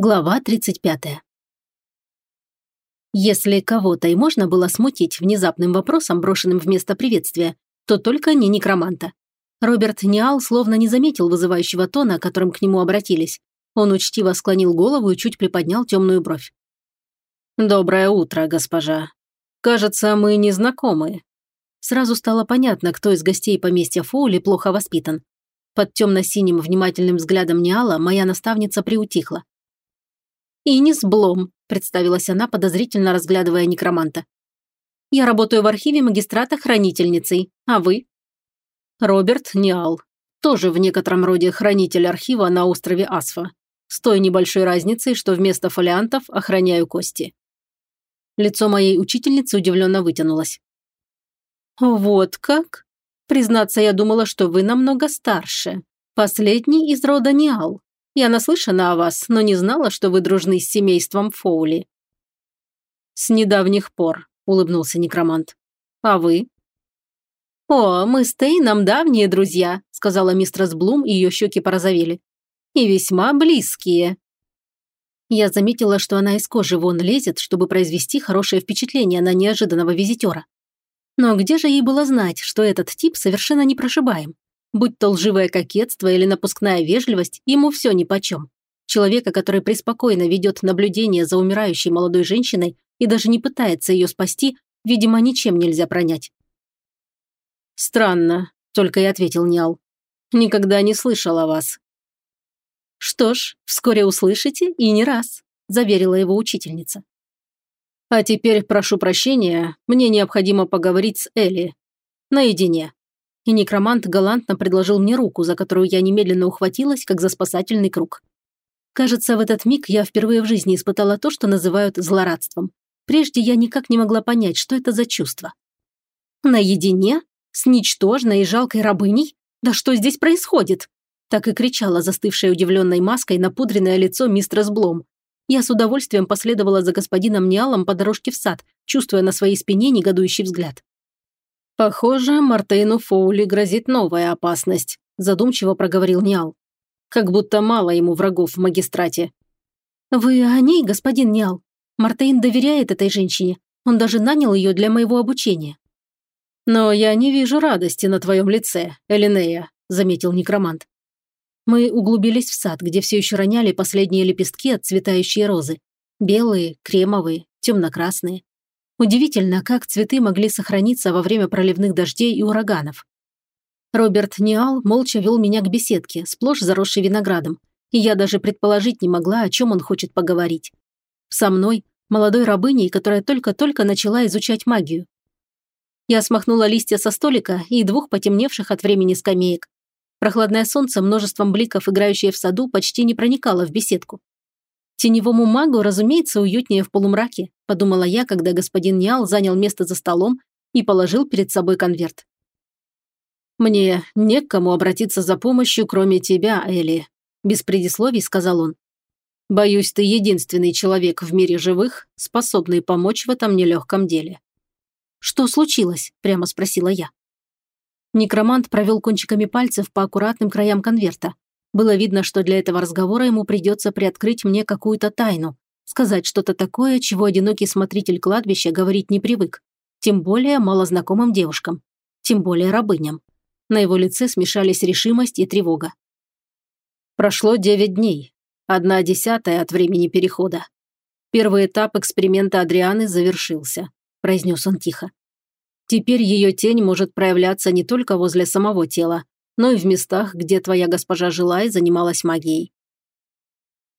Глава 35. Если кого-то и можно было смутить внезапным вопросом, брошенным вместо приветствия, то только не некроманта. Роберт Ниал словно не заметил вызывающего тона, которым к нему обратились. Он учтиво склонил голову и чуть приподнял темную бровь. «Доброе утро, госпожа. Кажется, мы не знакомы». Сразу стало понятно, кто из гостей поместья Фоули плохо воспитан. Под темно-синим внимательным взглядом Ниала моя наставница приутихла. «Инис Блом», – представилась она, подозрительно разглядывая некроманта. «Я работаю в архиве магистрата хранительницей. А вы?» «Роберт Ниал. Тоже в некотором роде хранитель архива на острове Асфа. С той небольшой разницей, что вместо фолиантов охраняю кости». Лицо моей учительницы удивленно вытянулось. «Вот как? Признаться, я думала, что вы намного старше. Последний из рода Ниал. Я наслышана о вас, но не знала, что вы дружны с семейством Фоули». «С недавних пор», – улыбнулся некромант. «А вы?» «О, мы с Тейном давние друзья», – сказала мистерс Блум, и ее щеки порозовели. «И весьма близкие». Я заметила, что она из кожи вон лезет, чтобы произвести хорошее впечатление на неожиданного визитера. Но где же ей было знать, что этот тип совершенно непрошибаем? Будь то лживое кокетство или напускная вежливость, ему все нипочем. Человека, который преспокойно ведет наблюдение за умирающей молодой женщиной и даже не пытается ее спасти, видимо, ничем нельзя пронять. «Странно», – только и ответил Ниал. «Никогда не слышал о вас». «Что ж, вскоре услышите и не раз», – заверила его учительница. «А теперь прошу прощения, мне необходимо поговорить с Элли. Наедине» и некромант галантно предложил мне руку, за которую я немедленно ухватилась, как за спасательный круг. Кажется, в этот миг я впервые в жизни испытала то, что называют злорадством. Прежде я никак не могла понять, что это за чувство. «Наедине? С ничтожной и жалкой рабыней? Да что здесь происходит?» Так и кричала застывшая удивленной маской напудренное лицо мистерс Блом. Я с удовольствием последовала за господином Ниалом по дорожке в сад, чувствуя на своей спине негодующий взгляд. «Похоже, Мартейну Фоули грозит новая опасность», задумчиво проговорил Ниал. «Как будто мало ему врагов в магистрате». «Вы о ней, господин Ниал? Мартейн доверяет этой женщине. Он даже нанял ее для моего обучения». «Но я не вижу радости на твоем лице, Элинея», заметил некромант. Мы углубились в сад, где все еще роняли последние лепестки отцветающие розы. Белые, кремовые, темно-красные. Удивительно, как цветы могли сохраниться во время проливных дождей и ураганов. Роберт Ниал молча вел меня к беседке, сплошь заросшей виноградом, и я даже предположить не могла, о чем он хочет поговорить. Со мной, молодой рабыней, которая только-только начала изучать магию. Я смахнула листья со столика и двух потемневших от времени скамеек. Прохладное солнце, множеством бликов, играющее в саду, почти не проникало в беседку. Теневому магу, разумеется, уютнее в полумраке, подумала я, когда господин Ниал занял место за столом и положил перед собой конверт. «Мне не к кому обратиться за помощью, кроме тебя, Элли», без предисловий сказал он. «Боюсь, ты единственный человек в мире живых, способный помочь в этом нелегком деле». «Что случилось?» – прямо спросила я. Некромант провел кончиками пальцев по аккуратным краям конверта, было видно, что для этого разговора ему придется приоткрыть мне какую-то тайну, сказать что-то такое, чего одинокий смотритель кладбища говорить не привык. Тем более малознакомым девушкам. Тем более рабыням. На его лице смешались решимость и тревога. Прошло девять дней. Одна десятая от времени перехода. Первый этап эксперимента Адрианы завершился, произнес он тихо. Теперь ее тень может проявляться не только возле самого тела, но и в местах, где твоя госпожа жила и занималась магией.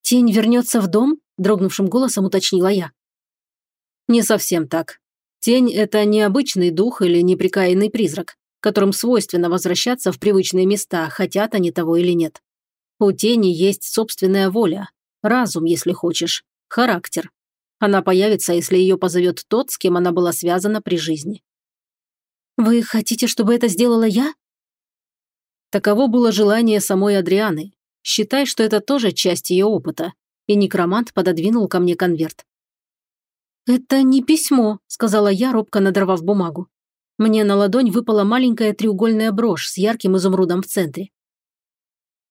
«Тень вернется в дом?» – дрогнувшим голосом уточнила я. «Не совсем так. Тень – это необычный дух или неприкаянный призрак, которым свойственно возвращаться в привычные места, хотят они того или нет. У тени есть собственная воля, разум, если хочешь, характер. Она появится, если ее позовет тот, с кем она была связана при жизни». «Вы хотите, чтобы это сделала я?» Таково было желание самой Адрианы. Считай, что это тоже часть ее опыта. И некромант пододвинул ко мне конверт. «Это не письмо», – сказала я, робко надорвав бумагу. Мне на ладонь выпала маленькая треугольная брошь с ярким изумрудом в центре.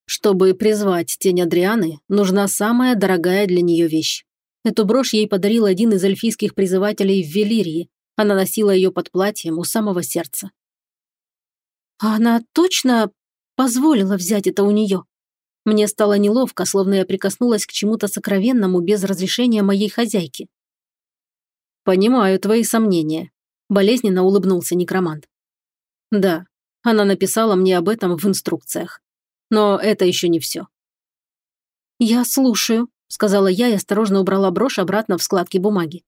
Чтобы призвать тень Адрианы, нужна самая дорогая для нее вещь. Эту брошь ей подарил один из эльфийских призывателей в Велирии. Она носила ее под платьем у самого сердца. Она точно позволила взять это у нее? Мне стало неловко, словно я прикоснулась к чему-то сокровенному без разрешения моей хозяйки. «Понимаю твои сомнения», – болезненно улыбнулся некромант. «Да, она написала мне об этом в инструкциях. Но это еще не все». «Я слушаю», – сказала я и осторожно убрала брошь обратно в складки бумаги.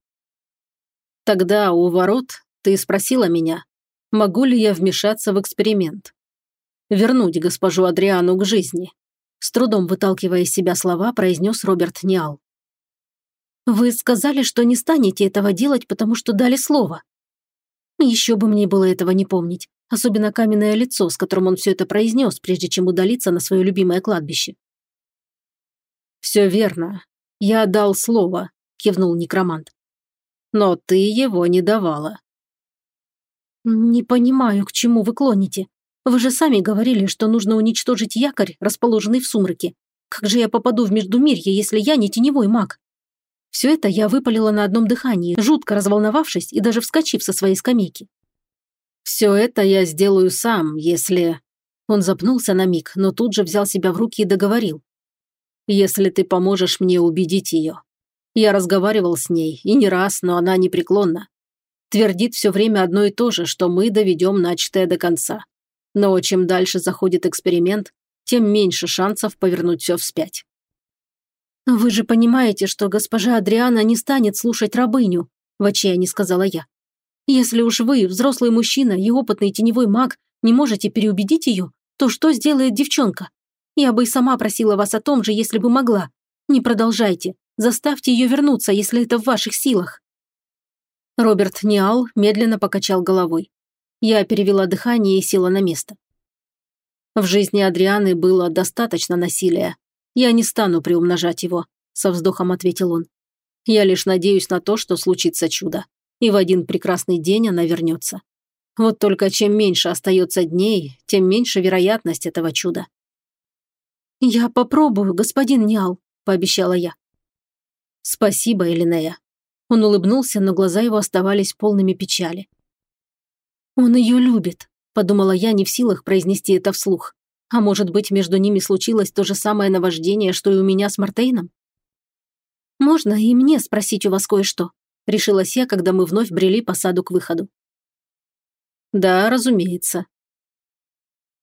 «Тогда у ворот ты спросила меня, могу ли я вмешаться в эксперимент. Вернуть госпожу Адриану к жизни». С трудом выталкивая из себя слова, произнес Роберт Ниал. «Вы сказали, что не станете этого делать, потому что дали слово. Еще бы мне было этого не помнить, особенно каменное лицо, с которым он все это произнес, прежде чем удалиться на свое любимое кладбище. «Все верно. Я дал слово», – кивнул некромант. «Но ты его не давала». «Не понимаю, к чему вы клоните. Вы же сами говорили, что нужно уничтожить якорь, расположенный в сумраке. Как же я попаду в Междумирье, если я не теневой маг?» Все это я выпалила на одном дыхании, жутко разволновавшись и даже вскочив со своей скамейки. «Все это я сделаю сам, если...» Он запнулся на миг, но тут же взял себя в руки и договорил если ты поможешь мне убедить ее. Я разговаривал с ней, и не раз, но она непреклонна. Твердит все время одно и то же, что мы доведем начатое до конца. Но чем дальше заходит эксперимент, тем меньше шансов повернуть все вспять. «Вы же понимаете, что госпожа Адриана не станет слушать рабыню», – в отчаянии сказала я. «Если уж вы, взрослый мужчина и опытный теневой маг, не можете переубедить ее, то что сделает девчонка? Я бы и сама просила вас о том же, если бы могла. Не продолжайте. Заставьте ее вернуться, если это в ваших силах». Роберт Ниал медленно покачал головой. Я перевела дыхание и села на место. В жизни Адрианы было достаточно насилия. Я не стану приумножать его, со вздохом ответил он. Я лишь надеюсь на то, что случится чудо. И в один прекрасный день она вернется. Вот только чем меньше остается дней, тем меньше вероятность этого чуда. «Я попробую, господин Ниал», – пообещала я. «Спасибо, Элинея». Он улыбнулся, но глаза его оставались полными печали. «Он ее любит», – подумала я, не в силах произнести это вслух. А может быть, между ними случилось то же самое наваждение, что и у меня с Мартейном? «Можно и мне спросить у вас кое-что?» – решилась я, когда мы вновь брели по саду к выходу. «Да, разумеется»,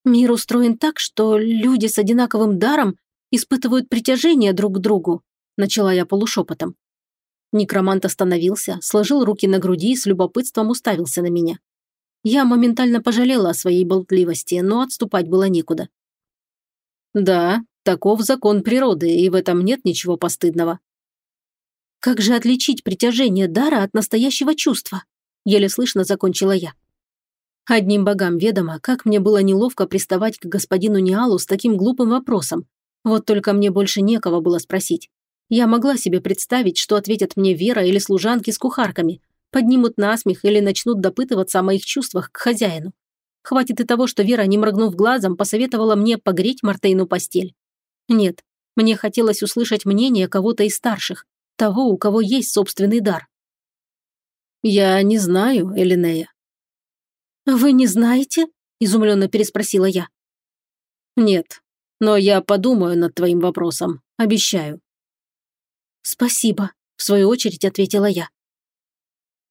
Мир устроен так, что люди с одинаковым даром испытывают притяжение друг к другу, начала я полушепотом. Некромант остановился, сложил руки на груди и с любопытством уставился на меня. Я моментально пожалела о своей болтливости, но отступать было некуда. Да, таков закон природы, и в этом нет ничего постыдного. Как же отличить притяжение дара от настоящего чувства? Еле слышно закончила я. Одним богам ведомо, как мне было неловко приставать к господину Ниалу с таким глупым вопросом. Вот только мне больше некого было спросить. Я могла себе представить, что ответят мне Вера или служанки с кухарками. Поднимут насмех или начнут допытываться о моих чувствах к хозяину. Хватит и того, что Вера, не моргнув глазом, посоветовала мне погреть Мартейну постель. Нет, мне хотелось услышать мнение кого-то из старших, того, у кого есть собственный дар. «Я не знаю, Элинея», «Вы не знаете?» – изумленно переспросила я. «Нет, но я подумаю над твоим вопросом, обещаю». «Спасибо», – в свою очередь ответила я.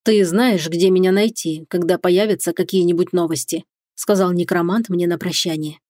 «Ты знаешь, где меня найти, когда появятся какие-нибудь новости», – сказал некромант мне на прощание.